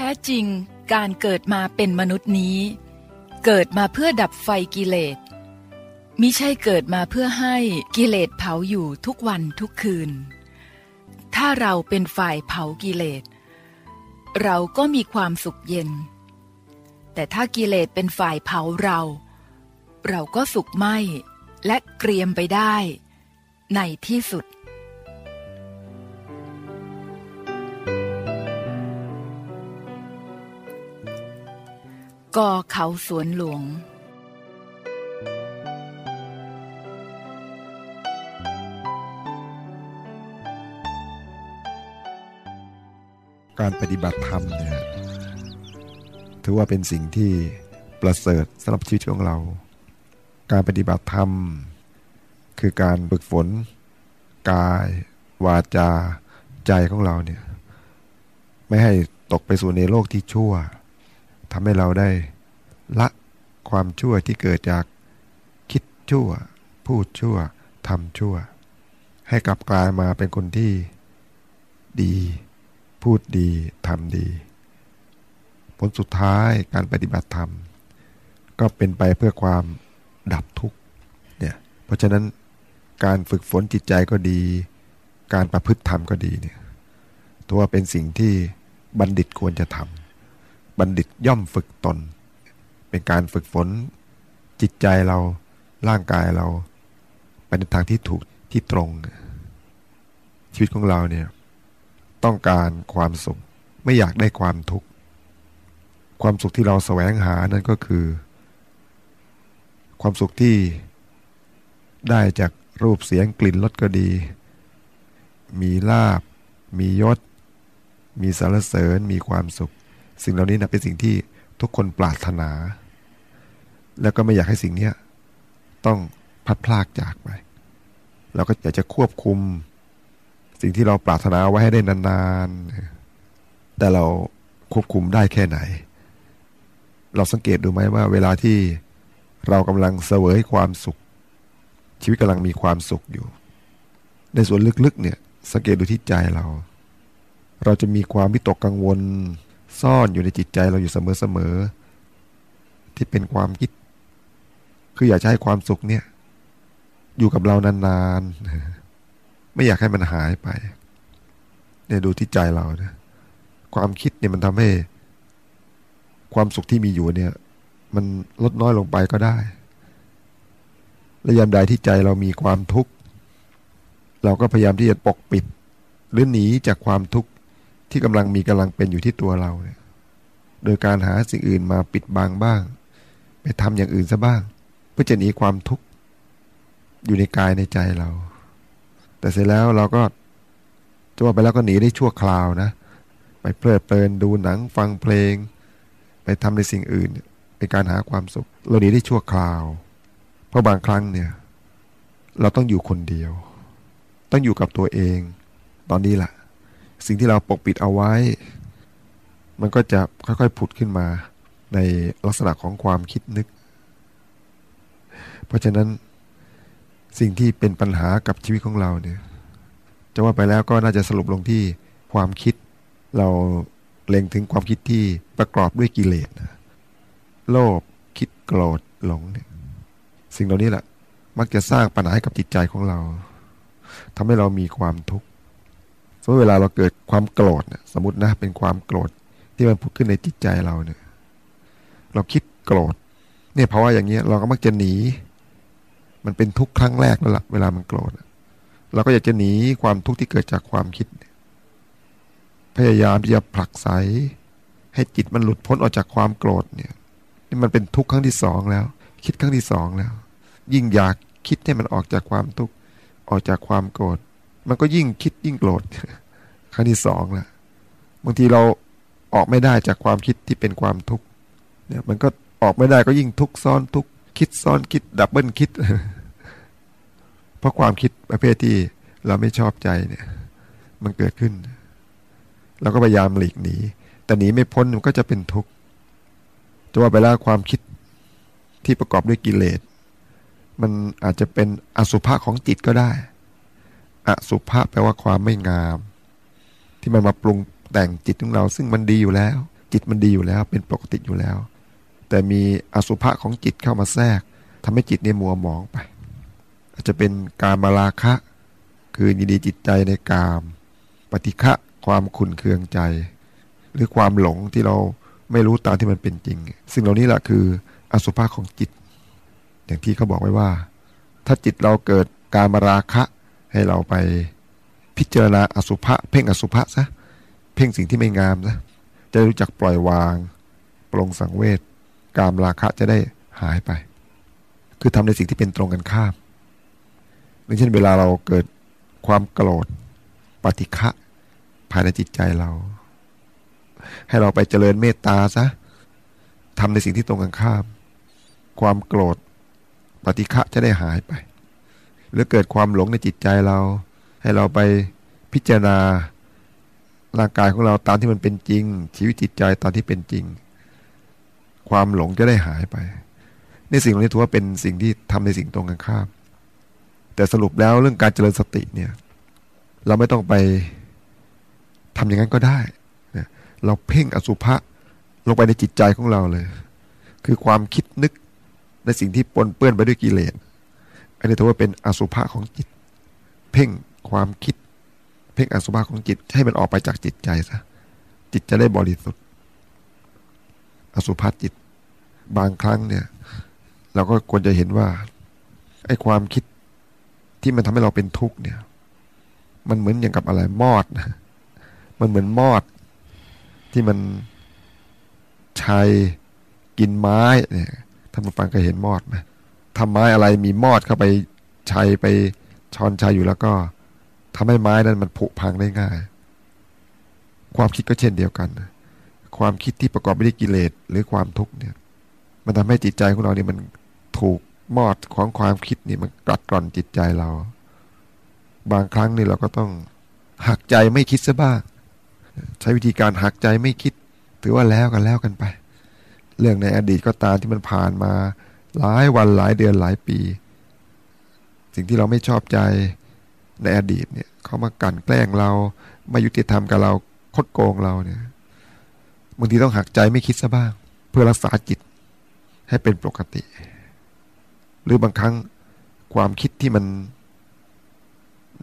ท้จริงการเกิดมาเป็นมนุษย์นี้ เกิดมาเพื่อดับไฟกิเลสมิใช่เกิดมาเพื่อให้กิเลสเผาอยู่ทุกวันทุกคืน ถ้าเราเป็นฝ่ายเผากิเลส เราก็มีความสุขเย็น แต่ถ้ากิเลสเป็นฝ่ายเผาเรา เราก็สุขไหมและเกรียมไปได้ ในที่สุด กอเขาสวนหลวง การปฏิบัติธรรมเนี่ยถือว่าเป็นสิ่งที่ประเสริฐสำหรับชีวิตของเรา การปฏิบัติธรรม คือการฝึกฝน กาย วาจา ใจของเราเนี่ย ไม่ให้ตกไปสู่ในโลกที่ชั่ว ทำให้เราได้ละความชั่วที่เกิดจากคิดชั่ว พูดชั่วทำชั่ว ให้กลับกลายมาเป็นคนที่ดี พูดดีทำดี ผลสุดท้ายการปฏิบัติธรรม ก็เป็นไปเพื่อความดับทุกข์เนี่ยเพราะฉะนั้นการฝึกฝนจิตใจก็ดี การประพฤติธรรมก็ดีเนี่ยถือว่าเป็นสิ่งที่บัณฑิตควรจะทำ บัณฑิตย่อมฝึกตน เป็นการฝึกฝน จิตใจเราร่างกายเรา ไปในทางที่ถูกที่ตรง ชีวิตของเราเนี่ยต้องการความสุขไม่อยากได้ความทุกข์ความสุขที่เราแสวงหานั่นก็คือ ความสุขที่ได้จากรูปเสียงกลิ่นรสก็ดี มีลาบ มียศ มีสารเสริญมีความสุข สิ่งเหล่านี้นะเป็นสิ่งที่ทุกคนปรารถนา แล้วก็ไม่อยากให้สิ่งนี้ต้องพัดพลากจากไป เราก็อยากจะควบคุม สิ่งที่เราปรารถนาไว้ให้ได้นานๆ แต่เราควบคุมได้แค่ไหน เราสังเกตดูไหมว่า เวลาที่เรากำลังเสวยความสุข ชีวิตกำลังมีความสุขอยู่ ในส่วนลึกๆเนี่ยสังเกตดูที่ใจเรา เราจะมีความวิตกกังวล ซ่อนอยู่ในจิตใจเราอยู่เสมอๆที่เป็นความคิด คืออยากจะให้ความสุขเนี่ย อยู่กับเรานานๆไม่อยากให้มันหายไปเนี่ยดูที่ใจเรานะความคิดเนี่ยมันทำให้ ความสุขที่มีอยู่เนี่ย มันลดน้อยลงไปก็ได้และยามใดที่ใจเรามีความทุกข์ เราก็พยายามที่จะปกปิด หรือหนีจากความทุกข์ ที่กำลังมีกำลังเป็นอยู่ที่ตัวเราเนี่ย โดยการหาสิ่งอื่นมาปิดบังบ้าง ไปทำอย่างอื่นซะบ้าง เพื่อจะหนีความทุกข์อยู่ในกายในใจเรา แต่เสร็จแล้วเราก็จะว่าไปแล้วก็หนีได้ชั่วคราวนะไปเพลิดเพลินดูหนังฟังเพลง ไปทำในสิ่งอื่นเป็นการหาความสุข เราหนีได้ชั่วคราว เพราะบางครั้งเนี่ย เราต้องอยู่คนเดียว ต้องอยู่กับตัวเอง ตอนนี้แหละ สิ่งที่เราปกปิดเอาไว้ มันก็จะค่อยๆผุดขึ้นมาในลักษณะของความคิดนึก เพราะฉะนั้นสิ่งที่เป็นปัญหากับชีวิตของเราเนี่ยจะว่าไปแล้วก็น่าจะสรุปลงที่ความคิดเราเล็งถึงความคิดที่ประกอบด้วยกิเลสนะโลภคิดโกรธหลงเนี่ยสิ่งเหล่านี้แหละมักจะสร้างปัญหาให้กับจิตใจของเราทำให้เรามีความทุกข์ สมมติเวลาเราเกิดความโกรธเนี่ยสมมตินะเป็นความโกรธที่มันผุดขึ้นในจิตใจเราเนี่ย เราคิดโกรธ เนี่ยเพราะว่าอย่างเงี้ยเราก็มักจะหนี มันเป็นทุกครั้งแรกแล้วล่ะเวลามันโกรธเราก็อยากจะหนีความทุกข์ที่เกิดจากความคิด พยายามที่จะผลักไสให้จิตมันหลุดพ้นออกจากความโกรธเนี่ยนี่มันเป็นทุกข์ครั้งที่สองแล้ว คิดครั้งที่สองแล้ว ยิ่งอยากคิดให้มันออกจากความทุกข์ออกจากความโกรธ มันก็ยิ่งคิดยิ่งโกรธครั้งที่สองละบางทีเราออกไม่ได้จากความคิดที่เป็นความทุกข์เนี่ยมันก็ออกไม่ได้ก็ยิ่งทุกข์ซ้อนทุกข์คิดซ้อนคิดดับเบิลคิด เพราะความคิดประเภทที่เราไม่ชอบใจเนี่ย มันเกิดขึ้นเราก็พยายามหลีกหนีแต่หนีไม่พ้นมันก็จะเป็นทุกข์จะว่าไปแล้วความคิดที่ประกอบด้วยกิเลส มันอาจจะเป็นอสุภะของจิตก็ได้ อสุภะแปลว่าความไม่งาม ที่มันมาปรุงแต่งจิตของเรา ซึ่งมันดีอยู่แล้ว จิตมันดีอยู่แล้วเป็นปกติอยู่แล้ว แต่มีอสุภะของจิตเข้ามาแทรกทำให้จิตเนี่ยมัวหมองไป อาจจะเป็นการมาราคะ คือยินดีจิตใจในกาม ปฏิฆะความขุนเคืองใจ หรือความหลงที่เราไม่รู้ตามที่มันเป็นจริงซึ่งเหล่านี้แหละคืออสุภะของจิต อย่างที่เขาบอกไว้ว่า ถ้าจิตเราเกิดการมาราคะ ให้เราไปพิจารณาอสุภะเพ่งอสุภะซะเพ่งสิ่งที่ไม่งามซะจะรู้จักปล่อยวางปรงสังเวชกามราคะจะได้หายไป คือทำในสิ่งที่เป็นตรงกันข้ามอย่างเช่นเวลาเราเกิดความโกรธปฏิฆะภายในจิตใจเรา ให้เราไปเจริญเมตตาซะทำในสิ่งที่ตรงกันข้าม ความโกรธปฏิฆะจะได้หายไป หรือเกิดความหลงในจิตใจเรา ให้เราไปพิจารณาร่างกายของเราตามที่มันเป็นจริง ชีวิตจิตใจตามที่เป็นจริง ความหลงจะได้หายไปในสิ่งเหล่านี้ถือว่าเป็นสิ่งที่ทำในสิ่งตรงกันข้าม แต่สรุปแล้วเรื่องการเจริญสติเนี่ย เราไม่ต้องไปทำอย่างนั้นก็ได้เราเพ่งอสุภะลงไปในจิตใจของเราเลย คือความคิดนึกในสิ่งที่ปนเปื้อนไปด้วยกิเลส อันนี้ถือว่าเป็นอสุภะของจิต เพ่งความคิด เพ่งอสุภะของจิต ให้มันออกไปจากจิตใจซะจิตจะได้บริสุทธิ์ อสุภะจิต บางครั้งเนี่ย เราก็ควรจะเห็นว่าไอ้ความคิดที่มันทำให้เราเป็นทุกข์เนี่ย มันเหมือนอย่างกับอะไรมอดนะมันเหมือนมอด ที่มันชัยกินไม้เนี่ยท่านผู้ฟังเคยเห็นมอดไหม ทำไม้อะไรมีมอดเข้าไปชัยไปชอนชัยอยู่แล้วก็ทำให้ไม้นั้นมันผุพังได้ง่าย ความคิดก็เช่นเดียวกัน ความคิดที่ประกอบไปด้วยกิเลสหรือความทุกข์เนี่ย มันทำให้จิตใจของเราเนี่ยมันถูกมอดของความคิดนี่มันกัดกร่อนจิตใจเรา บางครั้งนี่เราก็ต้องหักใจไม่คิดซะบ้าง ใช้วิธีการหักใจไม่คิด ถือว่าแล้วกันแล้วกันไป เรื่องในอดีตก็ตามที่มันผ่านมา หลายวันหลายเดือนหลายปี สิ่งที่เราไม่ชอบใจในอดีตเนี่ยเขามากันแกล้งเราไมายุติธรรมกับเราคดโกงเราเนี่ยบางทีต้องหักใจไม่คิดซะบ้าง เพื่อรักษาจิตให้เป็นปกติ หรือบางครั้งความคิดที่มัน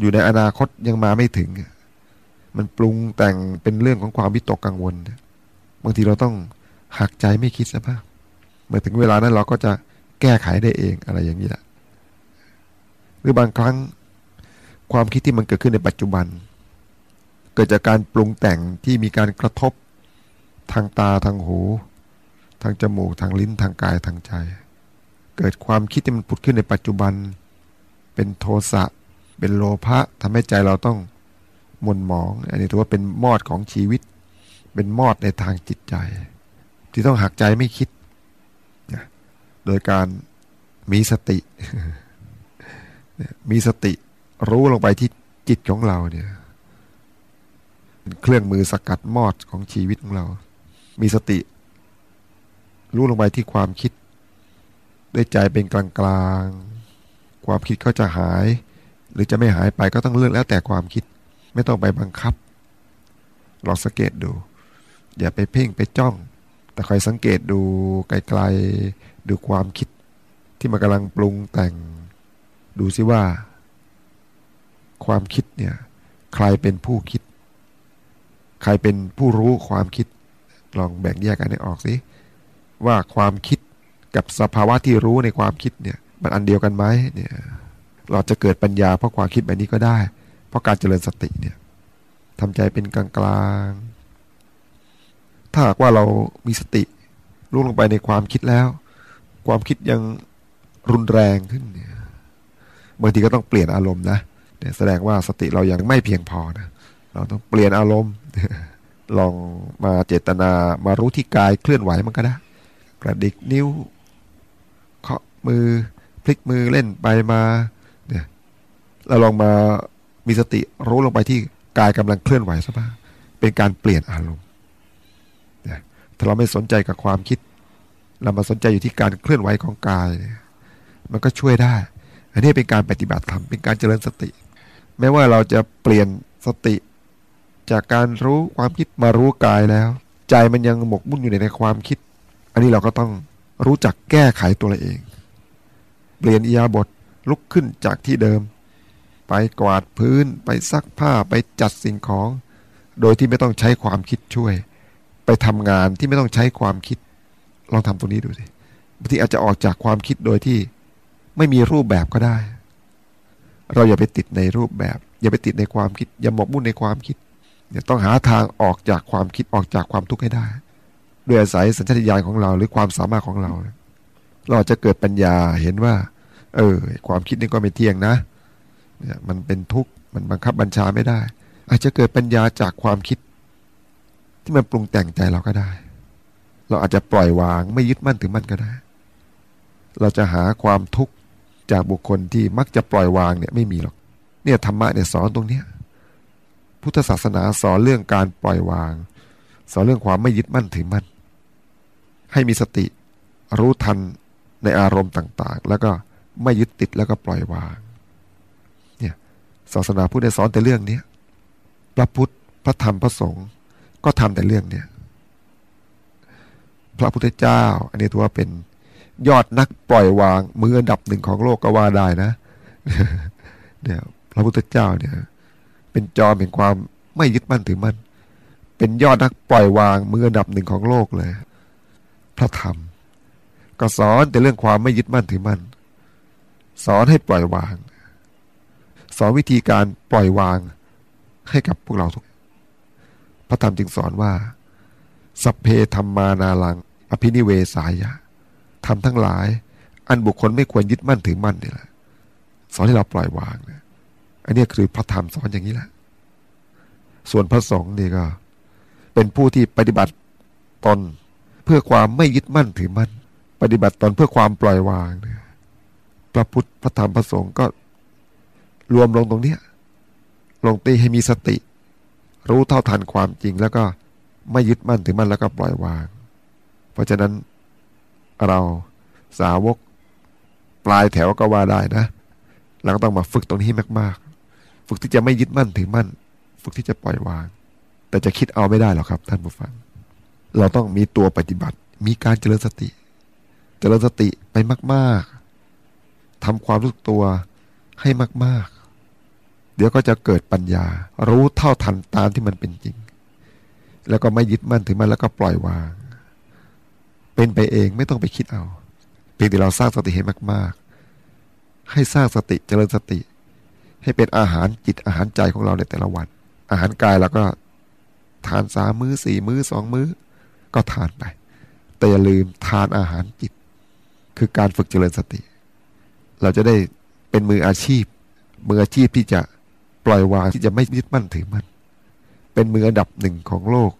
อยู่ในอนาคตยังมาไม่ถึง มันปรุงแต่งเป็นเรื่องของความวิตกกังวล บางทีเราต้องหักใจไม่คิดซะบ้างเมื่อถึงเวลานั้นเราก็จะ แก้ไขได้เองอะไรอย่างนี้แหละหรือบางครั้งความคิดที่มันเกิดขึ้นในปัจจุบัน เกิดจากการปรุงแต่งที่มีการกระทบทางตาทางหู ทางจมูกทางลิ้นทางกายทางใจ เกิดความคิดที่มันผุดขึ้นในปัจจุบัน เป็นโทสะเป็นโลภะทำให้ใจเราต้องมนหมอง อันนี้ถือว่าเป็นมอดของชีวิต เป็นมอดในทางจิตใจ ที่ต้องหักใจไม่คิด โดยการมีสติ มีสติรู้ลงไปที่จิตของเราเนี่ยเป็นเครื่องมือสกัดมอดของชีวิตของเรา มีสติ รู้ลงไปที่ความคิดได้ใจเป็นกลางกลางความคิดก็จะหาย หรือจะไม่หายไปก็ต้องเลือกแล้วแต่ความคิด ไม่ต้องไปบังคับลองสังเกตดู อย่าไปเพ่งไปจ้อง แต่คอยสังเกตดูไกล ดูความคิดที่มันกำลังปรุงแต่ง ดูซิว่า ความคิดเนี่ย ใครเป็นผู้คิด ใครเป็นผู้รู้ความคิด ลองแบ่งแยกกันให้ออกสิว่าความคิดกับสภาวะที่รู้ในความคิดเนี่ย มันอันเดียวกันไหมเนี่ย เราจะเกิดปัญญาเพราะความคิดแบบนี้ก็ได้ เพราะการเจริญสติเนี่ยทำใจเป็นกลางกลางถ้าหากว่าเรามีสติรู้ลงไปในความคิดแล้ว ความคิดยังรุนแรงขึ้นเนี่ยบางทีก็ต้องเปลี่ยนอารมณ์นะเนี่ยแสดงว่าสติเรายังไม่เพียงพอนะเราต้องเปลี่ยนอารมณ์ ลองมาเจตนามารู้ที่กายเคลื่อนไหวมันก็ได้กระดิกนิ้วเคาะมือพลิกมือเล่นไปมาเนี่ยเราลองมามีสติรู้ลงไปที่กายกำลังเคลื่อนไหวซะบ้างเป็นการเปลี่ยนอารมณ์ถ้าเราไม่สนใจกับความคิด เรามาสนใจอยู่ที่การเคลื่อนไหวของกาย มันก็ช่วยได้ อันนี้เป็นการปฏิบัติธรรมเป็นการเจริญสติ แม้ว่าเราจะเปลี่ยนสติ จากการรู้ความคิดมารู้กายแล้ว ใจมันยังหมกมุ่นอยู่ในความคิด อันนี้เราก็ต้องรู้จักแก้ไขตัวเราเอง เปลี่ยนอียาบทลุกขึ้นจากที่เดิม ไปกวาดพื้น ไปซักผ้าไปจัดสิ่งของ โดยที่ไม่ต้องใช้ความคิดช่วย ไปทำงานที่ไม่ต้องใช้ความคิด ลองทำตรงนี้ดูสิบางทีอาจจะออกจากความคิดโดยที่ไม่มีรูปแบบก็ได้ เราอย่าไปติดในรูปแบบ อย่าไปติดในความคิด อย่าหมกมุ่นในความคิดเนี่ยต้องหาทางออกจากความคิดออกจากความทุกข์ให้ได้ ด้วยอาศัยสัญชาตญาณของเราหรือความสามารถของเรา เราจะเกิดปัญญาเห็นว่า เออ ความคิดนี่ก็ไม่เที่ยงนะเนี่ยมันเป็นทุกข์มันบังคับบัญชาไม่ได้ อาจจะเกิดปัญญาจากความคิด ที่มันปรุงแต่งใจเราก็ได้ เราอาจจะปล่อยวางไม่ยึดมั่นถือมั่นก็ได้ เราจะหาความทุกข์จากบุคคลที่มักจะปล่อยวางเนี่ยไม่มีหรอก เนี่ยธรรมะเนี่ยสอนตรงเนี้ยพุทธศาสนาสอนเรื่องการปล่อยวาง สอนเรื่องความไม่ยึดมั่นถือมั่น ให้มีสติรู้ทันในอารมณ์ต่างๆ แล้วก็ไม่ยึดติดแล้วก็ปล่อยวาง เนี่ยศาสนาพุทธสอนแต่เรื่องเนี้ยพระพุทธพระธรรมพระสงฆ์ก็ทำแต่เรื่องเนี้ย พระพุทธเจ้า อันนี้ถือว่าเป็นยอดนักปล่อยวาง มืออันดับหนึ่งของโลกก็ว่าได้นะเนี่ยพระพุทธเจ้าเนี่ย เป็นจอมแห่งความไม่ยึดมั่นถือมั่นเป็นยอดนักปล่อยวาง มืออันดับหนึ่งของโลกเลย พระธรรม ก็สอนแต่เรื่องความไม่ยึดมั่นถือมั่นสอนให้ปล่อยวาง สอนวิธีการปล่อยวางให้กับพวกเราทุก พระธรรมจึงสอนว่า สัพเพธรรมานาลัง อภินิเวสายะทำทั้งหลาย อันบุคคลไม่ควรยึดมั่นถือมั่นนี่แหละสอนให้เราปล่อยวางเนี่ยอันนี้คือพระธรรมสอนอย่างนี้แหละ ส่วนพระสงฆ์นี่ก็ เป็นผู้ที่ปฏิบัติตนเพื่อความไม่ยึดมั่นถือมั่น ปฏิบัติตนเพื่อความปล่อยวางเนี่ยพระพุทธพระธรรมพระสงฆ์ก็รวมลงตรงเนี้ยลงตีให้มีสติ รู้เท่าทันความจริงแล้วก็ไม่ยึดมั่นถือมั่นแล้วก็ปล่อยวาง เพราะฉะนั้นเราสาวกปลายแถวก็ว่าได้นะเราก็ต้องมาฝึกตรงนี้มากๆ ฝึกที่จะไม่ยึดมั่นถือมั่น ฝึกที่จะปล่อยวาง แต่จะคิดเอาไม่ได้หรอกครับ ท่านผู้ฟัง เราต้องมีตัวปฏิบัติ มีการเจริญสติ เจริญสติไปมากๆทำความรู้ตัวให้มาก ๆ เดี๋ยวก็จะเกิดปัญญา รู้เท่าทันตามที่มันเป็นจริง แล้วก็ไม่ยึดมั่นถือมั่นแล้วก็ปล่อยวาง เป็นไปเองไม่ต้องไปคิดเอา เพียงแต่เราสร้างสติให้มาก ๆ ให้สร้างสติเจริญสติ ให้เป็นอาหารจิตอาหารใจของเราในแต่ละวัน อาหารกายเราก็ทานสามมื้อสี่มื้อสองมื้อ ก็ทานไป แต่อย่าลืมทานอาหารจิต คือการฝึกเจริญสติ เราจะได้เป็นมืออาชีพ มืออาชีพที่จะปล่อยวางที่จะไม่ยึดมั่นถือมั่นเป็นมืออันดับหนึ่งของโลก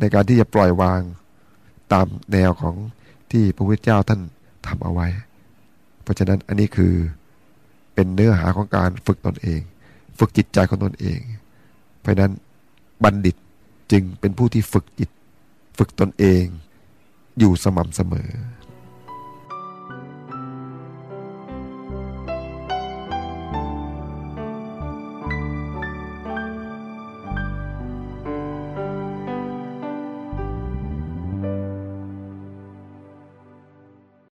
ในการที่จะปล่อยวาง ตามแนวของที่พระพุทธเจ้าท่านทำเอาไว้ เพราะฉะนั้นอันนี้คือเป็นเนื้อหาของการฝึกตนเอง ฝึกจิตใจของตนเอง เพราะนั้นบัณฑิตจึงเป็นผู้ที่ฝึกจิต ฝึกตนเองอยู่สม่ำเสมอ